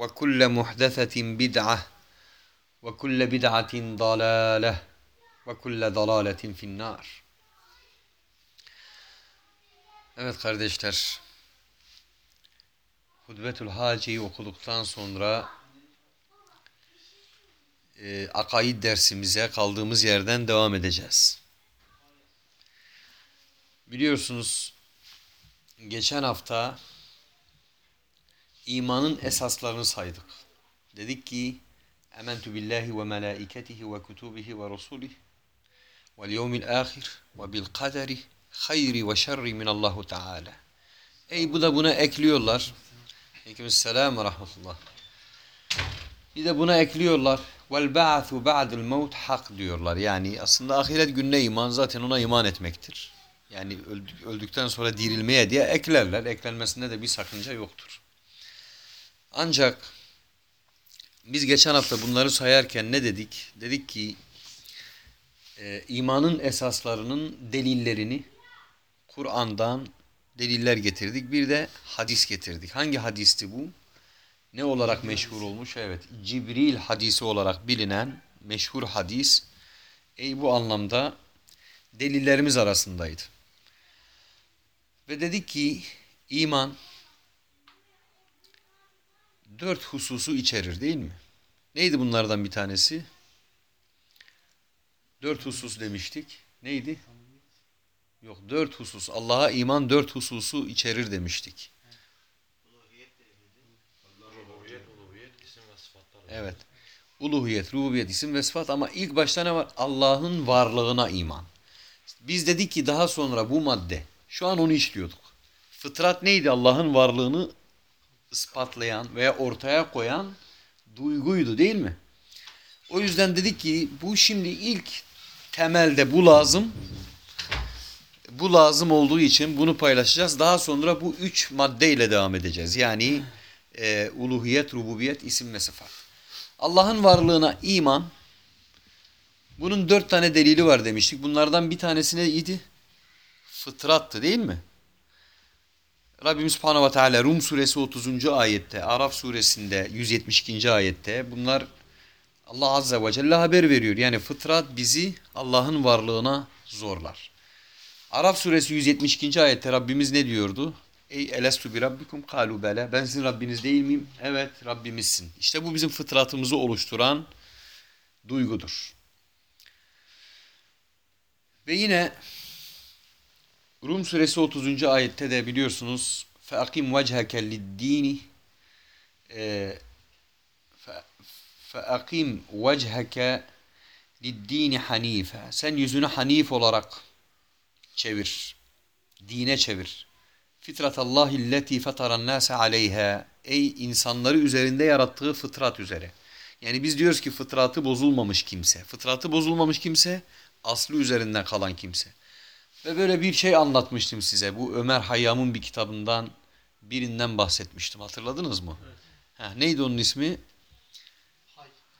وكل محدثة بدعة وكل بدعة ضلالة وكل ضلالة في النار Evet kardeşler, Hudbetül Haci'yi okuduktan sonra e, akaid dersimize kaldığımız yerden devam edeceğiz. Biliyorsunuz geçen hafta imanın esaslarını saydık. Dedik ki Ementü billahi ve melaiketihi ve kutubihi ve rusulihi vel yevmil ahir ve bil kaderi hayri ve şerri minallahu teala. Ey bu da buna ekliyorlar. Aleykümselam ve rahmetullah. Bir de buna ekliyorlar. Vel ba'thu ba'del mevt hak diyorlar. Yani aslında ahiret gününe iman zaten ona iman etmektir. Yani öldük, öldükten sonra dirilmeye diye eklerler. Eklenmesinde de bir sakınca yoktur. Ancak biz geçen hafta bunları sayarken ne dedik? Dedik ki e, imanın esaslarının delillerini Kur'an'dan deliller getirdik. Bir de hadis getirdik. Hangi hadisti bu? Ne olarak meşhur olmuş? Evet, Cibril hadisi olarak bilinen meşhur hadis. Ey bu anlamda delillerimiz arasındaydı. Ve dedik ki iman dört hususu içerir değil mi? Neydi bunlardan bir tanesi? Dört husus demiştik. Neydi? Yok dört husus. Allah'a iman dört hususu içerir demiştik. Evet. Uluhiyet, rububiyet, isim ve sıfat ama ilk başta ne var? Allah'ın varlığına iman. Biz dedik ki daha sonra bu madde, şu an onu işliyorduk. Fıtrat neydi? Allah'ın varlığını ispatlayan veya ortaya koyan duyguydu değil mi? O yüzden dedik ki bu şimdi ilk temelde bu lazım. Bu lazım olduğu için bunu paylaşacağız. Daha sonra bu üç maddeyle devam edeceğiz. Yani e, uluhiyet, rububiyet, isim ve sıfat. Allah'ın varlığına iman. Bunun dört tane delili var demiştik. Bunlardan bir tanesi neydi? Fıtrattı değil mi? Rabbimiz Subhanahu ve Teala Rum suresi 30. ayette, Araf suresinde 172. ayette bunlar Allah Azze ve Celle haber veriyor. Yani fıtrat bizi Allah'ın varlığına zorlar. Araf suresi 172. ayette Rabbimiz ne diyordu? Ey elestu bi rabbikum kalu bela. Ben sizin Rabbiniz değil miyim? Evet Rabbimizsin. İşte bu bizim fıtratımızı oluşturan duygudur. Ve yine Rum suresi 30. ayette de biliyorsunuz فَاَقِمْ وَجْهَكَ لِلدِّينِ فَاَقِمْ وَجْهَكَ لِلدِّينِ حَن۪يفًا Sen yüzünü hanif olarak çevir. Dine çevir. Fitratallahi illeti fetaran nase aleyha. Ey insanları üzerinde yarattığı fıtrat üzere. Yani biz diyoruz ki fıtratı bozulmamış kimse. Fıtratı bozulmamış kimse aslı üzerinden kalan kimse. Ve böyle bir şey anlatmıştım size. Bu Ömer Hayyam'ın bir kitabından birinden bahsetmiştim. Hatırladınız mı? Evet. Heh, neydi onun ismi?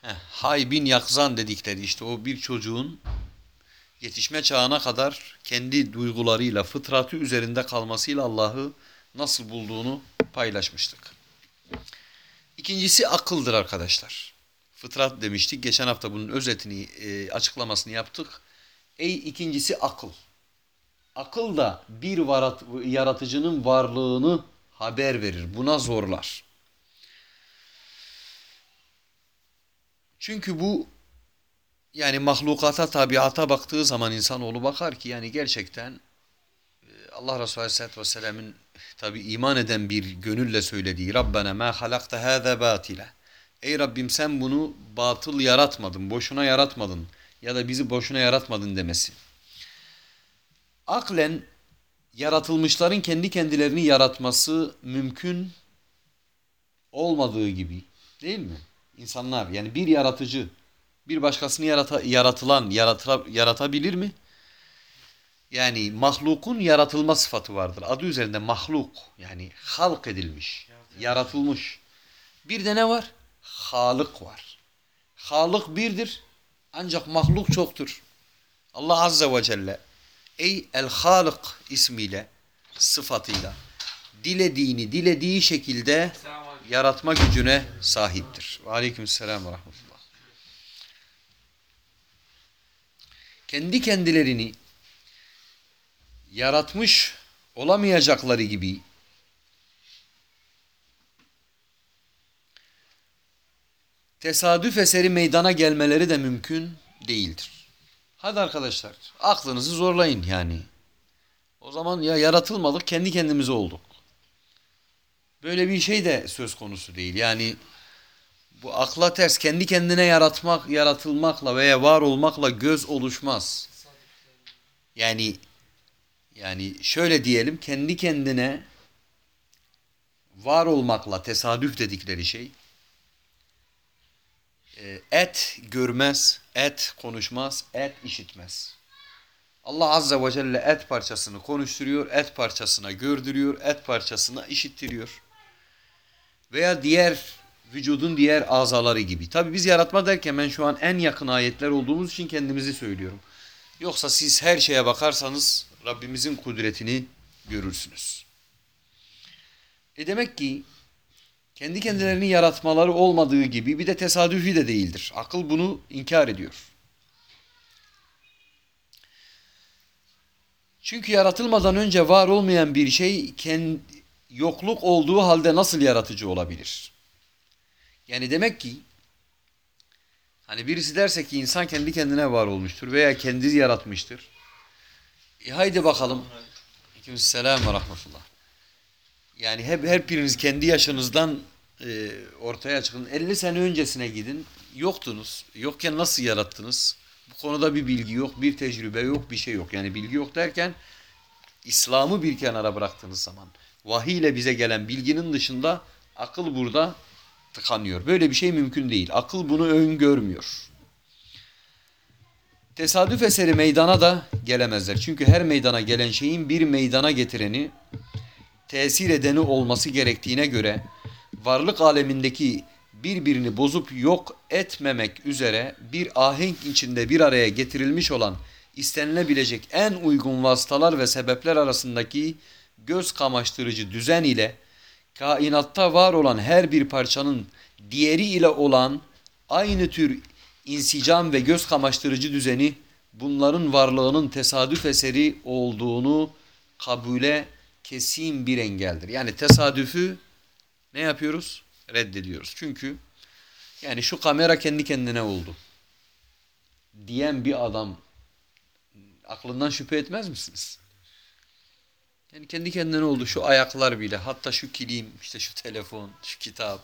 Heh, haybin yakzan dedikleri işte o bir çocuğun yetişme çağına kadar kendi duygularıyla, fıtratı üzerinde kalmasıyla Allah'ı nasıl bulduğunu paylaşmıştık. İkincisi akıldır arkadaşlar. Fıtrat demiştik. Geçen hafta bunun özetini, e, açıklamasını yaptık. Ey ikincisi akıl. Akıl da bir varat, yaratıcının varlığını haber verir. Buna zorlar. Çünkü bu yani mahlukata, tabiata baktığı zaman insanoğlu bakar ki yani gerçekten e, Allah Resulü Aleyhisselatü Vesselam'ın tabi iman eden bir gönülle söylediği Rabbena ma halakta hâze batile. Ey Rabbim sen bunu batıl yaratmadın, boşuna yaratmadın ya da bizi boşuna yaratmadın demesi. Aklen yaratılmışların kendi kendilerini yaratması mümkün olmadığı gibi değil mi? İnsanlar yani bir yaratıcı bir başkasını yarata, yaratılan yarata, yaratabilir mi? Yani mahlukun yaratılma sıfatı vardır. Adı üzerinde mahluk yani halk edilmiş, yaratılmış. Bir de ne var? Halık var. Halık birdir ancak mahluk çoktur. Allah Azze ve Celle ey el-Halık ismiyle sıfatıyla dilediğini dilediği şekilde yaratma gücüne sahiptir. Aleykümselam ve rahmetullah. Kendi kendilerini yaratmış olamayacakları gibi tesadüf eseri meydana gelmeleri de mümkün değildir. Hadi arkadaşlar aklınızı zorlayın yani. O zaman ya yaratılmadık kendi kendimize olduk. Böyle bir şey de söz konusu değil. Yani bu akla ters kendi kendine yaratmak, yaratılmakla veya var olmakla göz oluşmaz. Yani yani şöyle diyelim kendi kendine var olmakla tesadüf dedikleri şey et görmez, et konuşmaz, et işitmez. Allah Azze ve Celle et parçasını konuşturuyor, et parçasına gördürüyor, et parçasına işittiriyor. Veya diğer vücudun diğer azaları gibi. Tabi biz yaratma derken ben şu an en yakın ayetler olduğumuz için kendimizi söylüyorum. Yoksa siz her şeye bakarsanız Rabbimizin kudretini görürsünüz. E demek ki kendi kendilerini yaratmaları olmadığı gibi bir de tesadüfi de değildir. Akıl bunu inkar ediyor. Çünkü yaratılmadan önce var olmayan bir şey yokluk olduğu halde nasıl yaratıcı olabilir? Yani demek ki hani birisi derse ki insan kendi kendine var olmuştur veya kendi yaratmıştır. E haydi bakalım. Aleykümselam ve rahmetullah. Yani hep her biriniz kendi yaşınızdan e, ortaya çıkın. 50 sene öncesine gidin. Yoktunuz. Yokken nasıl yarattınız? Bu konuda bir bilgi yok, bir tecrübe yok, bir şey yok. Yani bilgi yok derken İslam'ı bir kenara bıraktığınız zaman vahiy ile bize gelen bilginin dışında akıl burada tıkanıyor. Böyle bir şey mümkün değil. Akıl bunu öngörmüyor. Tesadüf eseri meydana da gelemezler. Çünkü her meydana gelen şeyin bir meydana getireni, tesir edeni olması gerektiğine göre varlık alemindeki birbirini bozup yok etmemek üzere bir ahenk içinde bir araya getirilmiş olan istenilebilecek en uygun vasıtalar ve sebepler arasındaki göz kamaştırıcı düzen ile kainatta var olan her bir parçanın diğeri ile olan aynı tür insicam ve göz kamaştırıcı düzeni bunların varlığının tesadüf eseri olduğunu kabule kesin bir engeldir. Yani tesadüfü ne yapıyoruz? Reddediyoruz. Çünkü yani şu kamera kendi kendine oldu diyen bir adam aklından şüphe etmez misiniz? Yani kendi kendine oldu şu ayaklar bile hatta şu kilim işte şu telefon şu kitap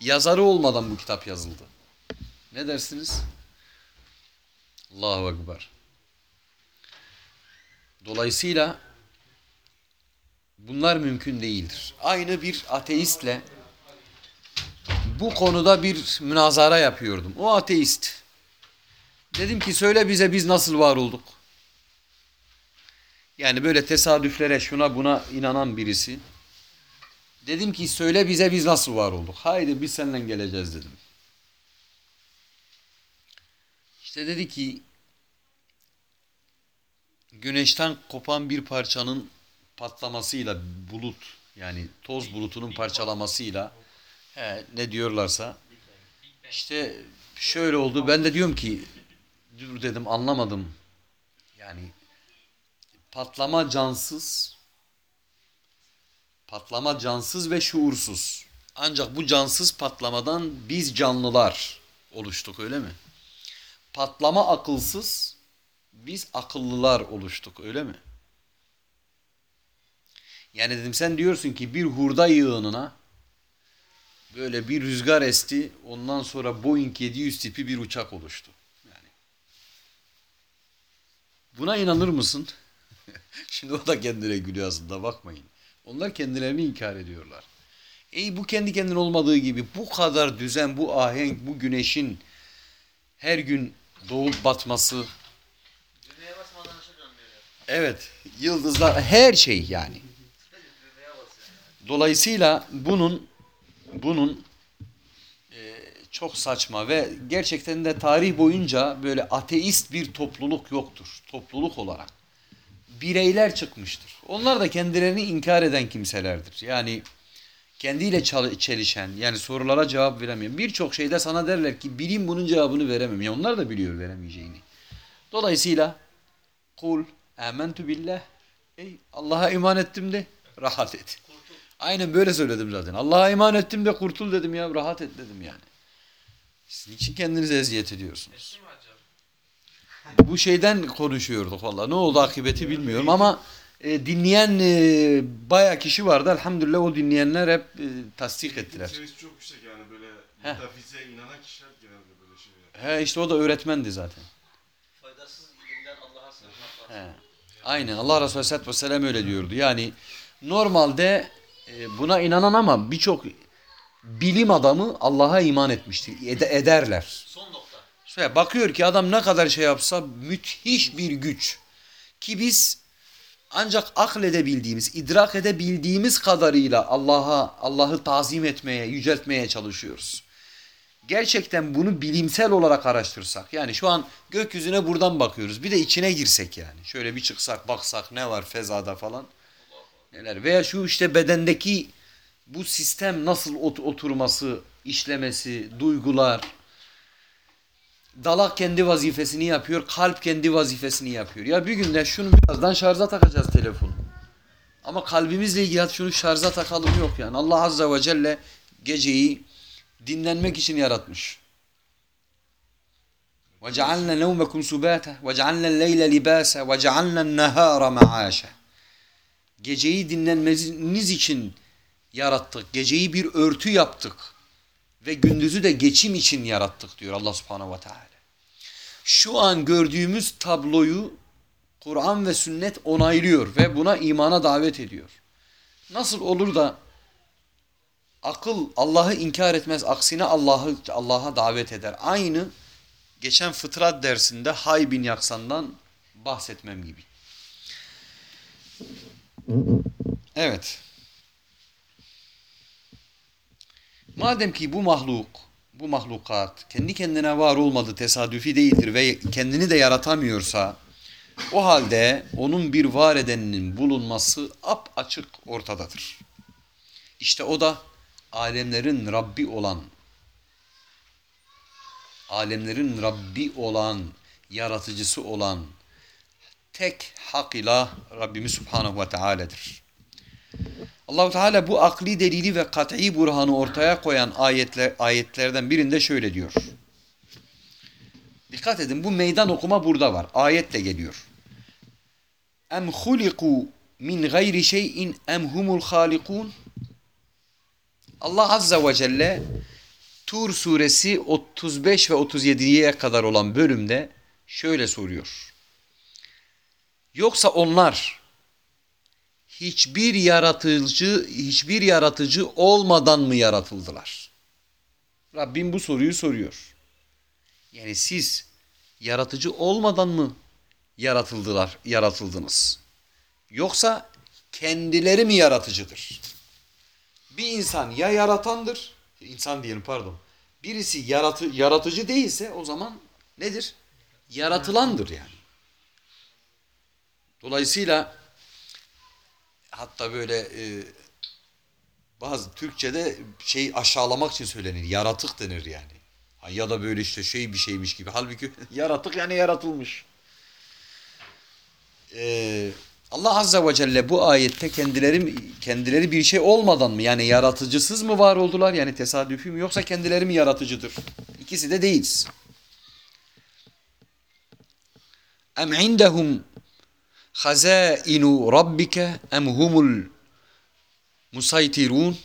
yazarı olmadan bu kitap yazıldı. Ne dersiniz? Allahu Ekber. Dolayısıyla bunlar mümkün değildir. Aynı bir ateistle bu konuda bir münazara yapıyordum. O ateist. Dedim ki söyle bize biz nasıl var olduk? Yani böyle tesadüflere şuna buna inanan birisi. Dedim ki söyle bize biz nasıl var olduk? Haydi biz seninle geleceğiz dedim. İşte dedi ki güneşten kopan bir parçanın patlamasıyla bulut yani toz bulutunun parçalamasıyla he, ne diyorlarsa işte şöyle oldu. Ben de diyorum ki dur dedim anlamadım. Yani patlama cansız patlama cansız ve şuursuz. Ancak bu cansız patlamadan biz canlılar oluştuk öyle mi? Patlama akılsız biz akıllılar oluştuk öyle mi? Yani dedim sen diyorsun ki bir hurda yığınına böyle bir rüzgar esti ondan sonra Boeing 700 tipi bir uçak oluştu. Yani buna inanır mısın? Şimdi o da kendine gülüyor aslında bakmayın. Onlar kendilerini inkar ediyorlar. Ey bu kendi kendine olmadığı gibi bu kadar düzen, bu ahenk, bu güneşin her gün doğup batması. Evet, yıldızlar her şey yani. Dolayısıyla bunun bunun e, çok saçma ve gerçekten de tarih boyunca böyle ateist bir topluluk yoktur. Topluluk olarak. Bireyler çıkmıştır. Onlar da kendilerini inkar eden kimselerdir. Yani kendiyle çelişen, yani sorulara cevap veremeyen. Birçok şeyde sana derler ki bilim bunun cevabını veremem. Ya onlar da biliyor veremeyeceğini. Dolayısıyla kul amentu billah. Ey Allah'a iman ettim de rahat et. Aynen böyle söyledim zaten. Allah'a iman ettim de kurtul dedim ya. Rahat et dedim yani. Sizin için kendinize eziyet ediyorsunuz. Bu şeyden konuşuyorduk valla. Ne oldu akıbeti bilmiyorum ama e, dinleyen e, bayağı kişi vardı. Elhamdülillah o dinleyenler hep e, tasdik ettiler. Seviyesi çok yüksek yani böyle Heh. metafiziğe inanan kişiler genelde böyle şeyler. He işte o da öğretmendi zaten. Faydasız ilimden Allah'a sığınmak var. He. Aynen Allah Resulü Aleyhisselatü Vesselam öyle diyordu. Yani normalde buna inanan ama birçok bilim adamı Allah'a iman etmiştir. Ede- ederler. Son nokta. Şöyle bakıyor ki adam ne kadar şey yapsa müthiş bir güç. Ki biz ancak akledebildiğimiz, idrak edebildiğimiz kadarıyla Allah'a, Allah'ı tazim etmeye, yüceltmeye çalışıyoruz. Gerçekten bunu bilimsel olarak araştırsak, yani şu an gökyüzüne buradan bakıyoruz. Bir de içine girsek yani. Şöyle bir çıksak, baksak ne var fezada falan Neler veya şu işte bedendeki bu sistem nasıl ot- oturması, işlemesi, duygular, Dalak kendi vazifesini yapıyor, kalp kendi vazifesini yapıyor. Ya bir günde şunu birazdan şarja takacağız telefonu. Ama kalbimizle ilgili hadi şunu şarja takalım yok yani. Allah Azze ve Celle geceyi dinlenmek için yaratmış. وَجَعَلْنَا نَوْمَكُمْ سُبَاتًا وَجَعَلْنَا اللَّيْلَ لِبَاسًا وَجَعَلْنَا النَّهَارَ مَعَاشًا Geceyi dinlenmeniz için yarattık. Geceyi bir örtü yaptık ve gündüzü de geçim için yarattık diyor Allah subhanahu ve teala. Şu an gördüğümüz tabloyu Kur'an ve sünnet onaylıyor ve buna imana davet ediyor. Nasıl olur da akıl Allah'ı inkar etmez, aksine Allah'ı Allah'a davet eder. Aynı geçen fıtrat dersinde Hay bin Yaksan'dan bahsetmem gibi. Evet. Madem ki bu mahluk, bu mahlukat kendi kendine var olmadı, tesadüfi değildir ve kendini de yaratamıyorsa o halde onun bir var edeninin bulunması ap açık ortadadır. İşte o da alemlerin Rabbi olan, alemlerin Rabbi olan, yaratıcısı olan tek hak ilah Rabbimiz Subhanahu ve Teala'dır. Allahu Teala bu akli delili ve kat'i burhanı ortaya koyan ayetler ayetlerden birinde şöyle diyor. Dikkat edin bu meydan okuma burada var. Ayetle geliyor. Em huliku min gayri şeyin em humul halikun. Allah Azze ve Celle Tur suresi 35 ve 37'ye kadar olan bölümde şöyle soruyor. Yoksa onlar hiçbir yaratıcı hiçbir yaratıcı olmadan mı yaratıldılar? Rabbim bu soruyu soruyor. Yani siz yaratıcı olmadan mı yaratıldılar, yaratıldınız? Yoksa kendileri mi yaratıcıdır? Bir insan ya yaratandır, insan diyelim pardon. Birisi yaratı, yaratıcı değilse o zaman nedir? yaratılandır yani. Dolayısıyla hatta böyle e, bazı Türkçe'de şey aşağılamak için söylenir. Yaratık denir yani. Ya da böyle işte şey bir şeymiş gibi. Halbuki yaratık yani yaratılmış. Ee, Allah Azze ve Celle bu ayette kendileri kendileri bir şey olmadan mı yani yaratıcısız mı var oldular yani tesadüfi mi yoksa kendileri mi yaratıcıdır? İkisi de değiliz. Em indehum hazainu rabbike em humul musaytirun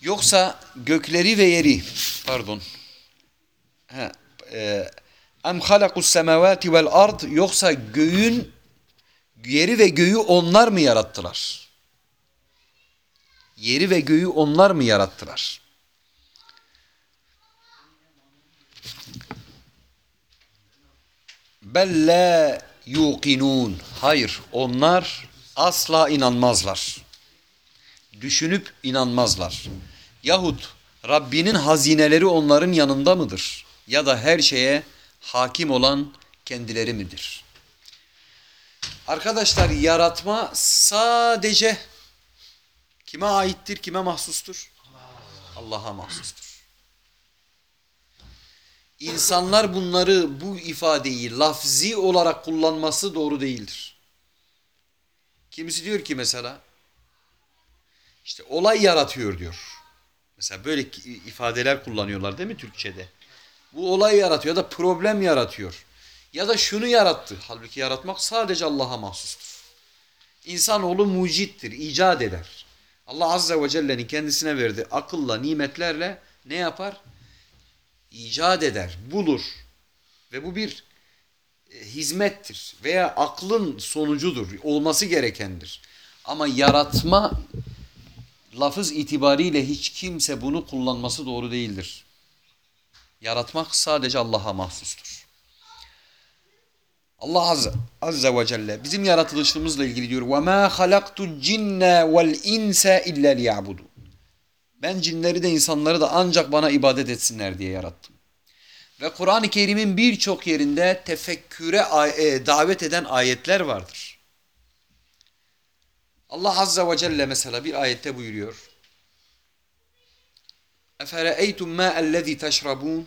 yoksa gökleri ve yeri pardon ha, e, em halakus semavati vel ard yoksa göğün yeri ve göğü onlar mı yarattılar? Yeri ve göğü onlar mı yarattılar? Belle yuqinun. Hayır, onlar asla inanmazlar. Düşünüp inanmazlar. Yahut Rabbinin hazineleri onların yanında mıdır? Ya da her şeye hakim olan kendileri midir? Arkadaşlar yaratma sadece kime aittir, kime mahsustur? Allah'a mahsustur. İnsanlar bunları, bu ifadeyi lafzi olarak kullanması doğru değildir. Kimisi diyor ki mesela, işte olay yaratıyor diyor. Mesela böyle ifadeler kullanıyorlar değil mi Türkçe'de? Bu olay yaratıyor ya da problem yaratıyor. Ya da şunu yarattı. Halbuki yaratmak sadece Allah'a mahsustur. İnsanoğlu mucittir, icat eder. Allah Azze ve Celle'nin kendisine verdiği akılla, nimetlerle ne yapar? icat eder, bulur ve bu bir e, hizmettir veya aklın sonucudur, olması gerekendir. Ama yaratma lafız itibariyle hiç kimse bunu kullanması doğru değildir. Yaratmak sadece Allah'a mahsustur. Allah Azze, Azze ve Celle bizim yaratılışımızla ilgili diyor وَمَا خَلَقْتُ الْجِنَّ وَالْاِنْسَ اِلَّا لِيَعْبُدُونَ ben cinleri de insanları da ancak bana ibadet etsinler diye yarattım. Ve Kur'an-ı Kerim'in birçok yerinde tefekküre e, davet eden ayetler vardır. Allah Azze ve Celle mesela bir ayette buyuruyor. اَفَرَأَيْتُمْ مَا اَلَّذ۪ي تَشْرَبُونَ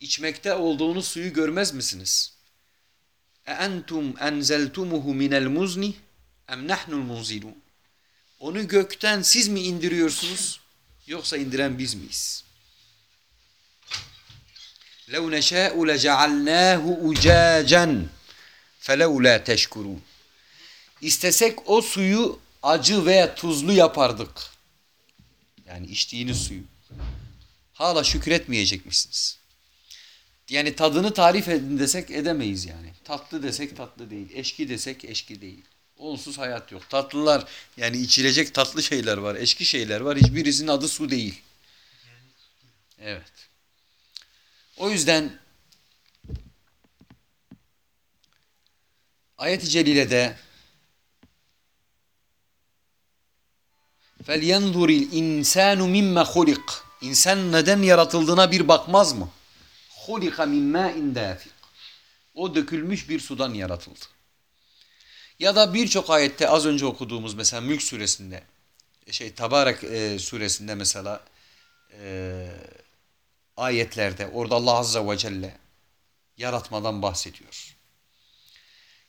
İçmekte olduğunuz suyu görmez misiniz? اَاَنْتُمْ اَنْزَلْتُمُهُ مِنَ الْمُزْنِ اَمْ نَحْنُ الْمُنْزِلُونَ Onu gökten siz mi indiriyorsunuz? Yoksa indiren biz miyiz? لَوْ نَشَاءُ لَجَعَلْنَاهُ اُجَاجًا فَلَوْ لَا تَشْكُرُونَ İstesek o suyu acı veya tuzlu yapardık. Yani içtiğiniz suyu. Hala şükretmeyecek misiniz? Yani tadını tarif edin desek edemeyiz yani. Tatlı desek tatlı değil. Eşki desek eşki değil. Onsuz hayat yok. Tatlılar yani içilecek tatlı şeyler var. Eşki şeyler var. Hiçbirisinin adı su değil. Evet. O yüzden ayet-i celilede فَلْيَنْظُرِ الْاِنْسَانُ مِمَّ خُلِقٍ İnsan neden yaratıldığına bir bakmaz mı? خُلِقَ مِنْ مَاءٍ دَافِقٍ O dökülmüş bir sudan yaratıldı. Ya da birçok ayette az önce okuduğumuz mesela Mülk suresinde, şey Tabarek e, suresinde mesela e, ayetlerde orada Allah Azze ve Celle yaratmadan bahsediyor.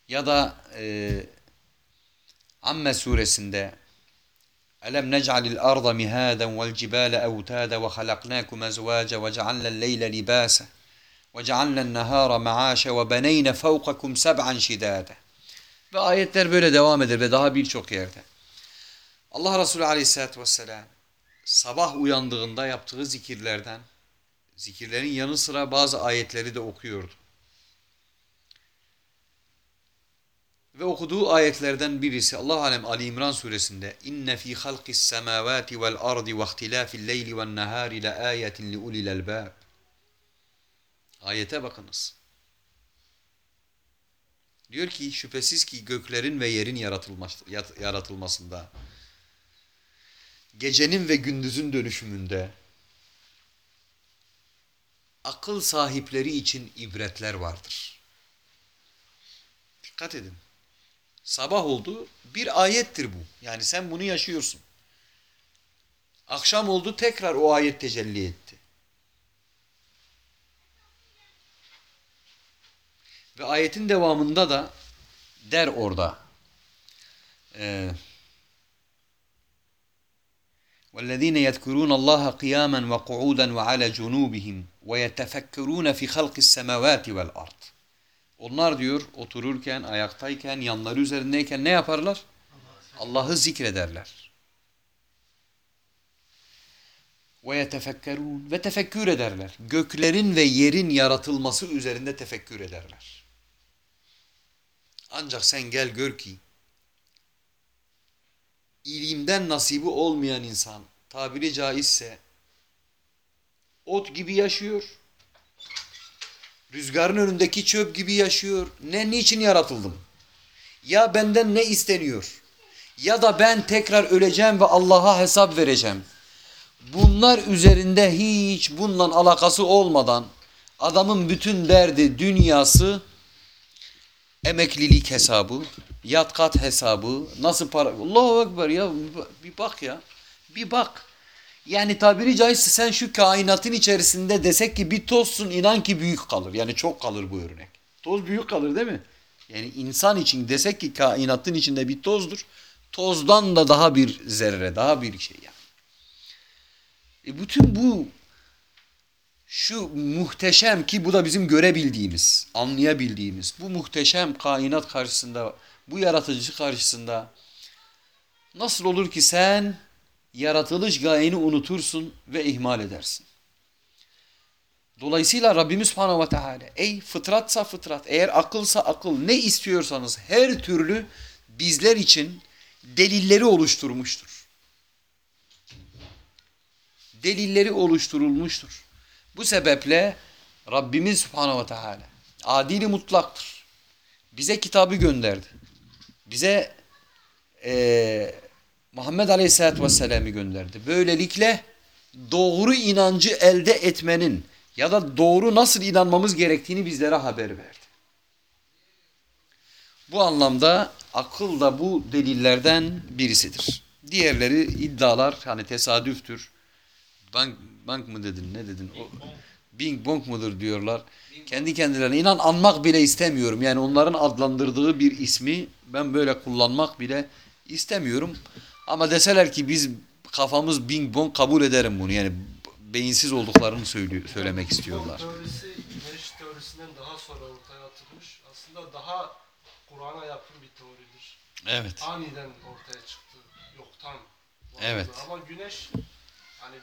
Ya da e, Amme suresinde Elem nec'alil arda mihaden vel cibale evtada ve halaknakum ezvaca ve cealnel leyle libasa ve cealnel nehara ma'aşa ve beneyne fevkakum seb'an şidada. Ve ayetler böyle devam eder ve daha birçok yerde. Allah Resulü Aleyhisselatü Vesselam sabah uyandığında yaptığı zikirlerden, zikirlerin yanı sıra bazı ayetleri de okuyordu. Ve okuduğu ayetlerden birisi Allah alem Ali İmran suresinde inne fi halqis semavati vel ardi ve ihtilafil leyli ven nahari la ayatin li ulil albab. Ayete bakınız. Diyor ki şüphesiz ki göklerin ve yerin yaratılmasında, gecenin ve gündüzün dönüşümünde, akıl sahipleri için ibretler vardır. Dikkat edin. Sabah oldu bir ayettir bu. Yani sen bunu yaşıyorsun. Akşam oldu tekrar o ayet tecelli etti. Ve ayetin devamında da der orada. Eee والذين يذكرون الله قياما وقعودا وعلى جنوبهم ve yetefekkerûne fi halqis semavati. Onlar diyor otururken, ayaktayken, yanları üzerindeyken ne yaparlar? Allah'ı zikrederler. Ve ve tefekkür ederler. Göklerin ve yerin yaratılması üzerinde tefekkür ederler. Ancak sen gel gör ki ilimden nasibi olmayan insan tabiri caizse ot gibi yaşıyor. Rüzgarın önündeki çöp gibi yaşıyor. Ne niçin yaratıldım? Ya benden ne isteniyor? Ya da ben tekrar öleceğim ve Allah'a hesap vereceğim. Bunlar üzerinde hiç bununla alakası olmadan adamın bütün derdi, dünyası emeklilik hesabı, yatkat hesabı, nasıl para... Allahu Ekber ya bir bak ya. Bir bak. Yani tabiri caizse sen şu kainatın içerisinde desek ki bir tozsun inan ki büyük kalır. Yani çok kalır bu örnek. Toz büyük kalır değil mi? Yani insan için desek ki kainatın içinde bir tozdur. Tozdan da daha bir zerre, daha bir şey yani. E bütün bu şu muhteşem ki bu da bizim görebildiğimiz, anlayabildiğimiz bu muhteşem kainat karşısında, bu yaratıcı karşısında nasıl olur ki sen yaratılış gayeni unutursun ve ihmal edersin. Dolayısıyla Rabbimiz Subhanahu ve Teala ey fıtratsa fıtrat, eğer akılsa akıl ne istiyorsanız her türlü bizler için delilleri oluşturmuştur. Delilleri oluşturulmuştur. Bu sebeple Rabbimiz Subhanahu ve Teala adili mutlaktır. Bize kitabı gönderdi. Bize e, Muhammed Aleyhisselatü Vesselam'ı gönderdi. Böylelikle doğru inancı elde etmenin ya da doğru nasıl inanmamız gerektiğini bizlere haber verdi. Bu anlamda akıl da bu delillerden birisidir. Diğerleri iddialar hani tesadüftür. Bank, bank mı dedin ne dedin? O, Bing bong mudur diyorlar. Kendi kendilerine inan anmak bile istemiyorum. Yani onların adlandırdığı bir ismi ben böyle kullanmak bile istemiyorum. Ama deseler ki biz kafamız bing bong kabul ederim bunu. Yani beyinsiz olduklarını söylüyor, söylemek istiyorlar. teorisi teorisinden daha sonra ortaya atılmış. Aslında daha Kur'an'a yakın bir teoridir. Evet. Aniden ortaya çıktı. Yoktan. var Evet. Ama güneş hani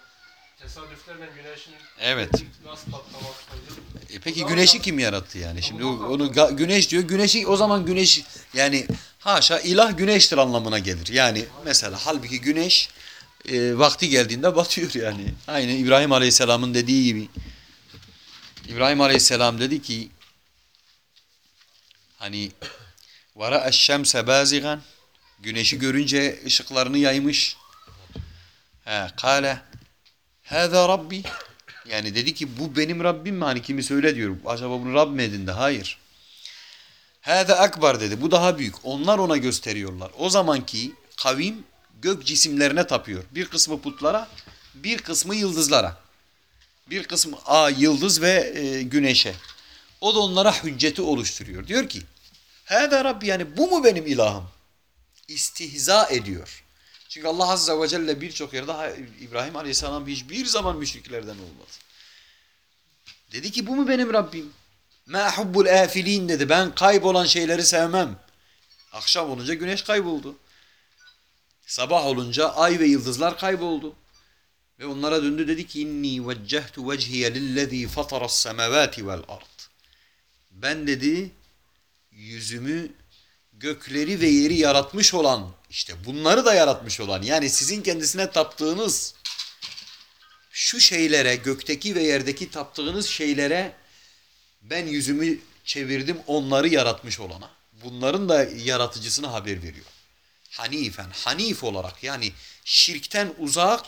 tesadüflerle güneşin Evet. nasıl patlamasıydı. E peki güneşi kim yarattı yani? Şimdi o- onu güneş diyor. Güneşi o zaman güneş yani haşa ilah güneştir anlamına gelir. Yani mesela halbuki güneş e, vakti geldiğinde batıyor yani. Aynı İbrahim Aleyhisselam'ın dediği gibi. İbrahim Aleyhisselam dedi ki hani vara eşşemse bazigan güneşi görünce ışıklarını yaymış. Ha, kale hâzâ rabbi yani dedi ki bu benim Rabbim mi? Hani kimi söyle diyor. Acaba bunu Rab mi edindi? Hayır. Hâze akbar dedi. Bu daha büyük. Onlar ona gösteriyorlar. O zamanki kavim gök cisimlerine tapıyor. Bir kısmı putlara, bir kısmı yıldızlara. Bir kısmı ay, yıldız ve e, güneşe. O da onlara hücceti oluşturuyor. Diyor ki, Hâze Rabbi yani bu mu benim ilahım? İstihza ediyor. Çünkü Allah Azze ve Celle birçok yerde İbrahim Aleyhisselam hiçbir zaman müşriklerden olmadı. Dedi ki bu mu benim Rabbim? Ma hubbul afilin dedi. Ben kaybolan şeyleri sevmem. Akşam olunca güneş kayboldu. Sabah olunca ay ve yıldızlar kayboldu. Ve onlara döndü dedi ki inni veccehtu vecihiye lillezî fataras semavati vel ard. Ben dedi yüzümü gökleri ve yeri yaratmış olan işte bunları da yaratmış olan yani sizin kendisine taptığınız şu şeylere gökteki ve yerdeki taptığınız şeylere ben yüzümü çevirdim onları yaratmış olana. Bunların da yaratıcısına haber veriyor. Hanifen, hanif olarak yani şirkten uzak,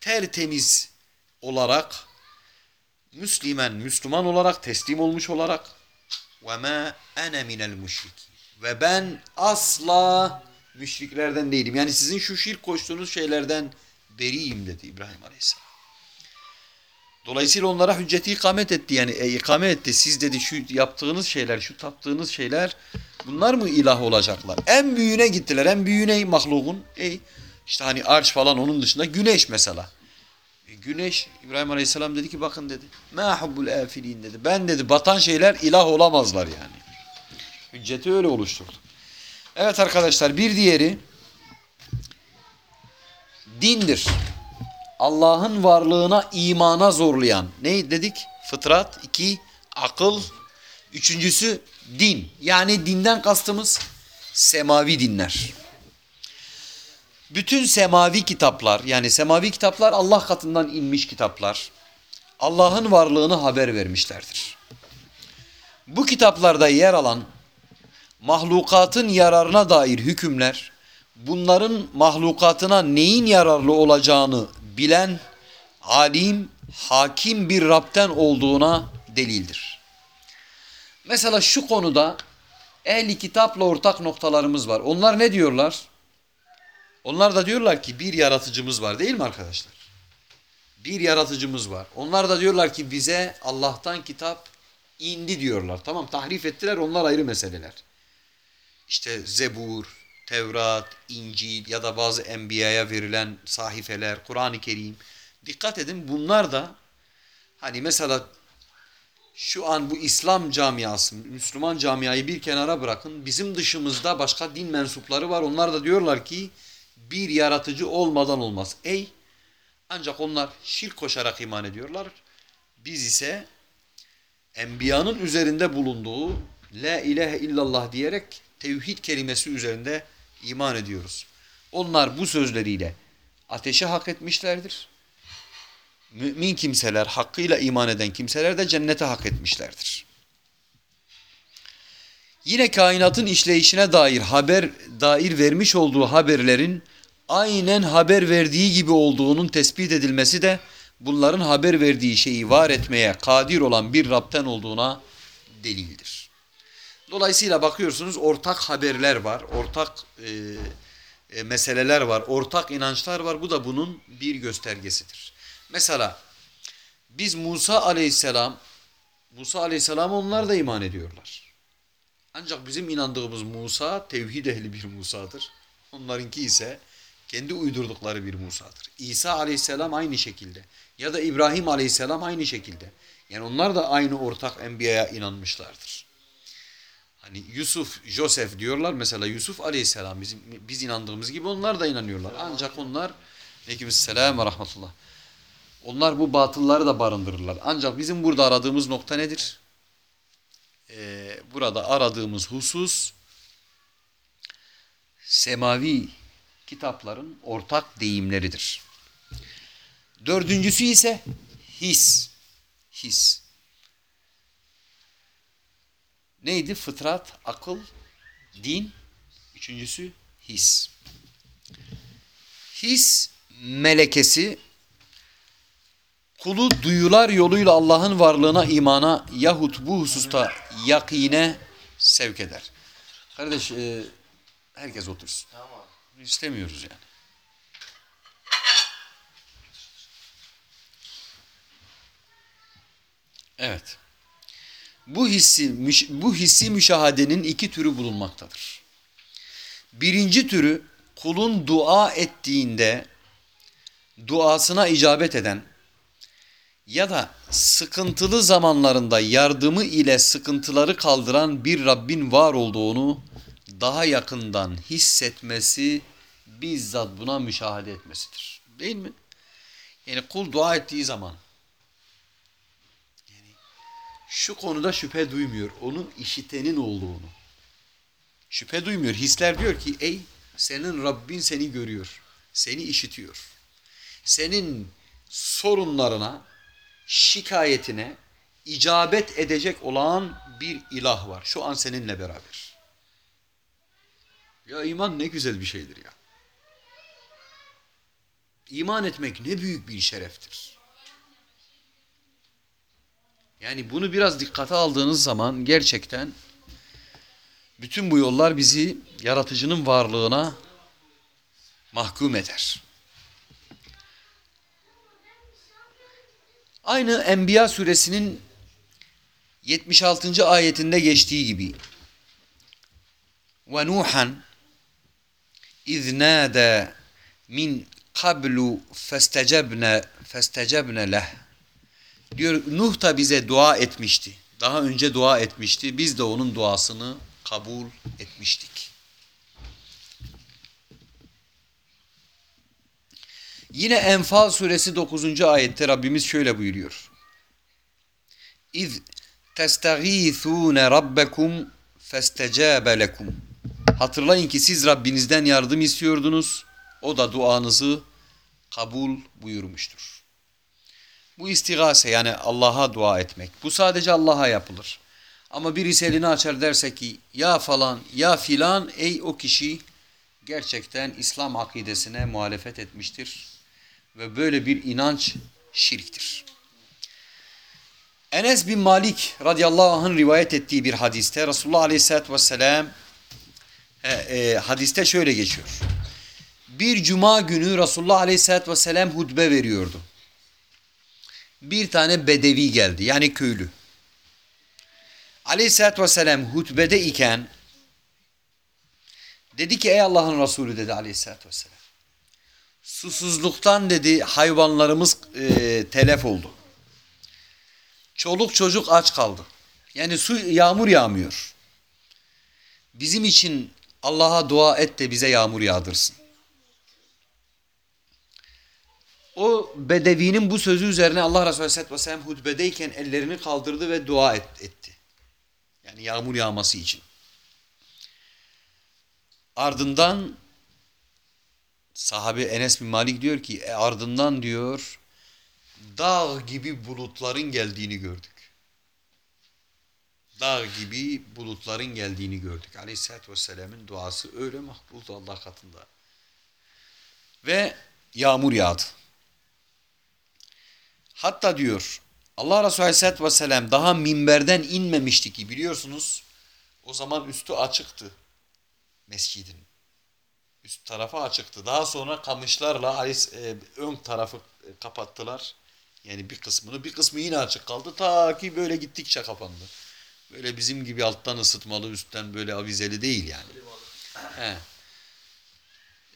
tertemiz olarak Müslüman, Müslüman olarak, teslim olmuş olarak ma ene minel müşrikin. Ve ben asla müşriklerden değilim. Yani sizin şu şirk koştuğunuz şeylerden beriyim dedi İbrahim Aleyhisselam. Dolayısıyla onlara hücceti ikamet etti. Yani e, ikame etti. Siz dedi şu yaptığınız şeyler, şu taptığınız şeyler bunlar mı ilah olacaklar? En büyüğüne gittiler. En büyüğüne mahlukun. E, işte hani arş falan onun dışında güneş mesela. E, güneş İbrahim Aleyhisselam dedi ki bakın dedi. Ma hubbul afilin dedi. Ben dedi batan şeyler ilah olamazlar yani. Hücceti öyle oluşturdu. Evet arkadaşlar bir diğeri dindir. Allah'ın varlığına imana zorlayan. Ne dedik? Fıtrat. iki akıl. Üçüncüsü din. Yani dinden kastımız semavi dinler. Bütün semavi kitaplar yani semavi kitaplar Allah katından inmiş kitaplar. Allah'ın varlığını haber vermişlerdir. Bu kitaplarda yer alan mahlukatın yararına dair hükümler, bunların mahlukatına neyin yararlı olacağını bilen, alim, hakim bir Rab'den olduğuna delildir. Mesela şu konuda ehli kitapla ortak noktalarımız var. Onlar ne diyorlar? Onlar da diyorlar ki bir yaratıcımız var değil mi arkadaşlar? Bir yaratıcımız var. Onlar da diyorlar ki bize Allah'tan kitap indi diyorlar. Tamam tahrif ettiler onlar ayrı meseleler. İşte Zebur, Tevrat, İncil ya da bazı enbiyaya verilen sahifeler, Kur'an-ı Kerim. Dikkat edin bunlar da hani mesela şu an bu İslam camiası, Müslüman camiayı bir kenara bırakın. Bizim dışımızda başka din mensupları var. Onlar da diyorlar ki bir yaratıcı olmadan olmaz. Ey ancak onlar şirk koşarak iman ediyorlar. Biz ise enbiyanın üzerinde bulunduğu la ilahe illallah diyerek tevhid kelimesi üzerinde iman ediyoruz. Onlar bu sözleriyle ateşe hak etmişlerdir. Mümin kimseler, hakkıyla iman eden kimseler de cennete hak etmişlerdir. Yine kainatın işleyişine dair haber dair vermiş olduğu haberlerin aynen haber verdiği gibi olduğunun tespit edilmesi de bunların haber verdiği şeyi var etmeye kadir olan bir Rab'den olduğuna delildir. Dolayısıyla bakıyorsunuz ortak haberler var, ortak e, e, meseleler var, ortak inançlar var. Bu da bunun bir göstergesidir. Mesela biz Musa aleyhisselam, Musa aleyhisselam onlar da iman ediyorlar. Ancak bizim inandığımız Musa tevhid ehli bir Musa'dır. Onlarınki ise kendi uydurdukları bir Musa'dır. İsa aleyhisselam aynı şekilde ya da İbrahim aleyhisselam aynı şekilde. Yani onlar da aynı ortak enbiyaya inanmışlardır. Hani Yusuf, Joseph diyorlar mesela Yusuf aleyhisselam bizim, biz inandığımız gibi onlar da inanıyorlar. Ancak onlar Aleykümselam ve rahmetullah. Onlar bu batılları da barındırırlar. Ancak bizim burada aradığımız nokta nedir? Ee, burada aradığımız husus semavi kitapların ortak deyimleridir. Dördüncüsü ise his. His. Neydi? Fıtrat, akıl, din. Üçüncüsü his. His melekesi kulu duyular yoluyla Allah'ın varlığına, imana yahut bu hususta yakine sevk eder. Kardeş e, herkes otursun. Tamam. İstemiyoruz yani. Evet. Bu hissi bu hissi müşahadenin iki türü bulunmaktadır. Birinci türü kulun dua ettiğinde duasına icabet eden ya da sıkıntılı zamanlarında yardımı ile sıkıntıları kaldıran bir Rabbin var olduğunu daha yakından hissetmesi bizzat buna müşahede etmesidir. Değil mi? Yani kul dua ettiği zaman şu konuda şüphe duymuyor. Onun işitenin olduğunu. Şüphe duymuyor. Hisler diyor ki ey senin Rabbin seni görüyor. Seni işitiyor. Senin sorunlarına, şikayetine icabet edecek olan bir ilah var. Şu an seninle beraber. Ya iman ne güzel bir şeydir ya. İman etmek ne büyük bir şereftir. Yani bunu biraz dikkate aldığınız zaman gerçekten bütün bu yollar bizi yaratıcının varlığına mahkum eder. Aynı Enbiya suresinin 76. ayetinde geçtiği gibi ve Nuhan iz nâdâ min kablu festecebne festecebne leh diyor Nuh da bize dua etmişti. Daha önce dua etmişti. Biz de onun duasını kabul etmiştik. Yine Enfal suresi 9. ayette Rabbimiz şöyle buyuruyor. İz testagîthûne rabbekum festecâbe lekum. Hatırlayın ki siz Rabbinizden yardım istiyordunuz. O da duanızı kabul buyurmuştur. Bu istigase yani Allah'a dua etmek. Bu sadece Allah'a yapılır. Ama birisi elini açar derse ki ya falan ya filan ey o kişi gerçekten İslam akidesine muhalefet etmiştir. Ve böyle bir inanç şirktir. Enes bin Malik radıyallahu anh'ın rivayet ettiği bir hadiste Resulullah aleyhissalatü vesselam e, e, hadiste şöyle geçiyor. Bir cuma günü Resulullah aleyhissalatü vesselam hutbe veriyordu. Bir tane bedevi geldi yani köylü. Aleyhissalatü vesselam hutbede iken dedi ki ey Allah'ın Resulü dedi aleyhissalatü vesselam. Susuzluktan dedi hayvanlarımız e, telef oldu. Çoluk çocuk aç kaldı. Yani su yağmur yağmıyor. Bizim için Allah'a dua et de bize yağmur yağdırsın. O bedevinin bu sözü üzerine Allah Resulü Aleyhisselatü Vesselam hutbedeyken ellerini kaldırdı ve dua et, etti. Yani yağmur yağması için. Ardından sahabe Enes bin Malik diyor ki e, ardından diyor dağ gibi bulutların geldiğini gördük. Dağ gibi bulutların geldiğini gördük. Aleyhisselatü Vesselam'ın duası öyle mahbuldu Allah katında. Ve yağmur yağdı. Hatta diyor Allah Resulü Aleyhisselatü Vesselam daha minberden inmemişti ki biliyorsunuz o zaman üstü açıktı mescidin. Üst tarafı açıktı. Daha sonra kamışlarla ön tarafı kapattılar. Yani bir kısmını bir kısmı yine açık kaldı. Ta ki böyle gittikçe kapandı. Böyle bizim gibi alttan ısıtmalı üstten böyle avizeli değil yani. He.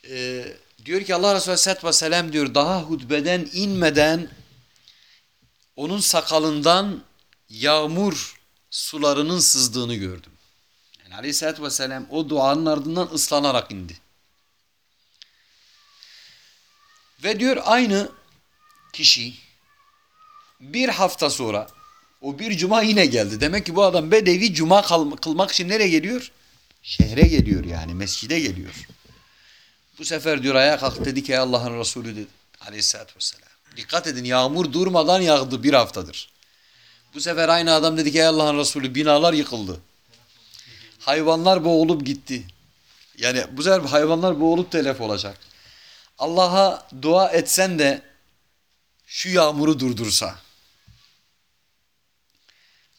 Ee, diyor ki Allah Resulü Aleyhisselatü Vesselam diyor daha hutbeden inmeden onun sakalından yağmur sularının sızdığını gördüm. Yani Aleyhisselatü Vesselam o duanın ardından ıslanarak indi. Ve diyor aynı kişi bir hafta sonra o bir cuma yine geldi. Demek ki bu adam bedevi cuma kılmak için nereye geliyor? Şehre geliyor yani mescide geliyor. Bu sefer diyor ayağa kalk dedi ki Allah'ın Resulü dedi aleyhissalatü vesselam. Dikkat edin yağmur durmadan yağdı bir haftadır. Bu sefer aynı adam dedi ki ey Allah'ın Resulü binalar yıkıldı. Hayvanlar boğulup gitti. Yani bu sefer hayvanlar boğulup telef olacak. Allah'a dua etsen de şu yağmuru durdursa.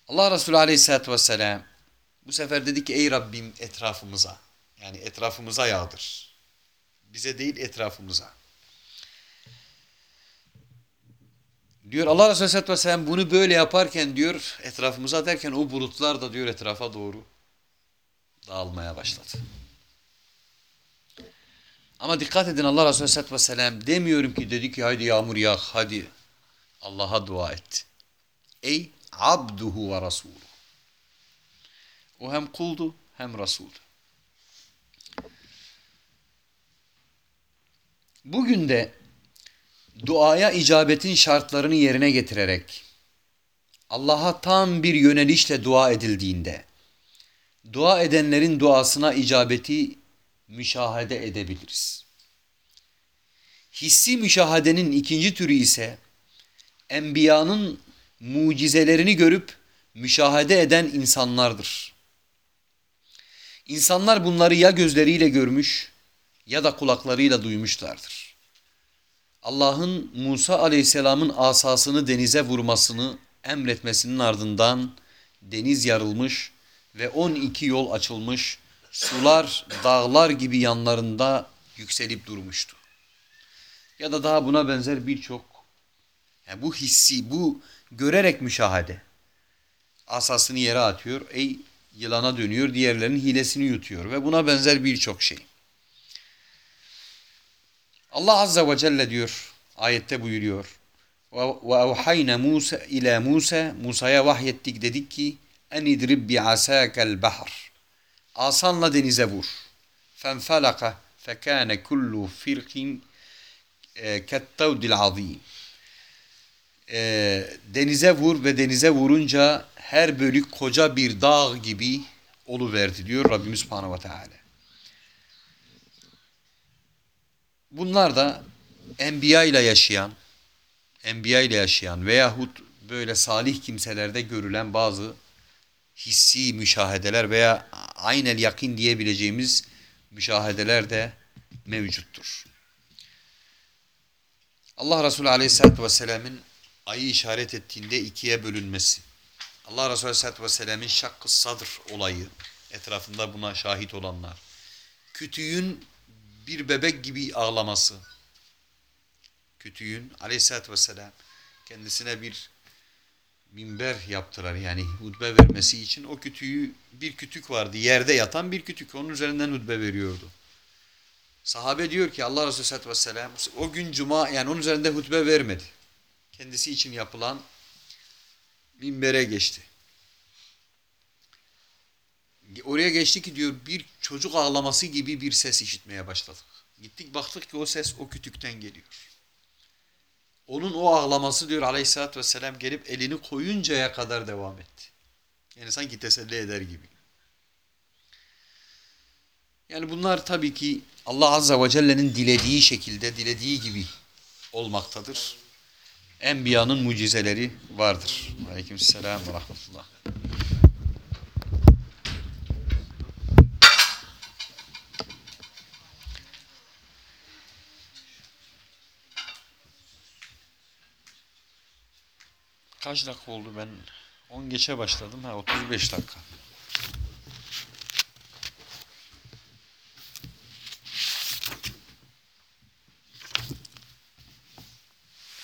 Allah Resulü Aleyhisselatü Vesselam bu sefer dedi ki ey Rabbim etrafımıza yani etrafımıza yağdır. Bize değil etrafımıza. Diyor Allah Resulü Aleyhisselatü Vesselam bunu böyle yaparken diyor etrafımıza derken o bulutlar da diyor etrafa doğru dağılmaya başladı. Ama dikkat edin Allah Resulü Aleyhisselatü Vesselam demiyorum ki dedi ki haydi yağmur yağ hadi Allah'a dua et. Ey abduhu ve rasuluhu. O hem kuldu hem rasuldu. Bugün de duaya icabetin şartlarını yerine getirerek Allah'a tam bir yönelişle dua edildiğinde dua edenlerin duasına icabeti müşahede edebiliriz. Hissi müşahadenin ikinci türü ise enbiyanın mucizelerini görüp müşahede eden insanlardır. İnsanlar bunları ya gözleriyle görmüş ya da kulaklarıyla duymuşlardır. Allah'ın Musa aleyhisselamın asasını denize vurmasını emretmesinin ardından deniz yarılmış ve 12 yol açılmış. Sular dağlar gibi yanlarında yükselip durmuştu. Ya da daha buna benzer birçok yani bu hissi, bu görerek müşahede. Asasını yere atıyor, ey yılana dönüyor, diğerlerinin hilesini yutuyor ve buna benzer birçok şey. Allah Azze ve Celle diyor, ayette buyuruyor. Evhayna Musa ila Musa, Musa'ya vahyettik dedik ki en idrib bi asakel bahr. Asanla denize vur. Fenfelaka fekâne kullu firkin e, kettevdil azim. E, denize vur ve denize vurunca her bölük koca bir dağ gibi oluverdi diyor Rabbimiz Subhanahu ve Teala. Bunlar da enbiya ile yaşayan, enbiya ile yaşayan veyahut böyle salih kimselerde görülen bazı hissi müşahedeler veya aynel yakin diyebileceğimiz müşahedeler de mevcuttur. Allah Resulü Aleyhisselatü Vesselam'ın ayı işaret ettiğinde ikiye bölünmesi. Allah Resulü Aleyhisselatü Vesselam'ın şakkı sadr olayı etrafında buna şahit olanlar. Kütüğün bir bebek gibi ağlaması. Kütüğün Aleyhisselatü Vesselam kendisine bir minber yaptılar yani hutbe vermesi için o kütüğü bir kütük vardı yerde yatan bir kütük onun üzerinden hutbe veriyordu. Sahabe diyor ki Allah Resulü Aleyhisselatü Vesselam o gün cuma yani onun üzerinde hutbe vermedi. Kendisi için yapılan minbere geçti. Oraya geçti ki diyor bir çocuk ağlaması gibi bir ses işitmeye başladık. Gittik baktık ki o ses o kütükten geliyor. Onun o ağlaması diyor aleyhissalatü vesselam gelip elini koyuncaya kadar devam etti. Yani sanki teselli eder gibi. Yani bunlar tabii ki Allah Azza ve Celle'nin dilediği şekilde, dilediği gibi olmaktadır. Enbiyanın mucizeleri vardır. Aleykümselam ve rahmetullah. Kaç dakika oldu ben? 10 geçe başladım. Ha 35 dakika.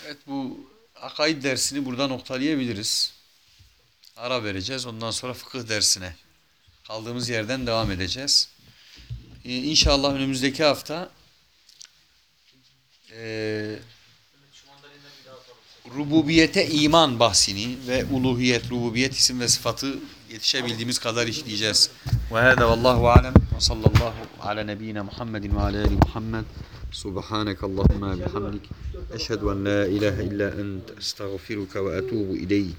Evet bu akaid dersini burada noktalayabiliriz. Ara vereceğiz. Ondan sonra fıkıh dersine kaldığımız yerden devam edeceğiz. Ee, inşallah önümüzdeki hafta eee Şu mandalina bir daha atalım. Rububiyete iman bahsini ve uluhiyet, rububiyet isim ve sıfatı yetişebildiğimiz kadar işleyeceğiz. Ve hâdâ vallahu alem ve sallallahu ala nebiyyina Muhammedin ve ala ali Muhammed. Subhaneke Allahümme bihamdik. Eşhedü en la ilahe illa ent estağfiruka ve etubu ileyk.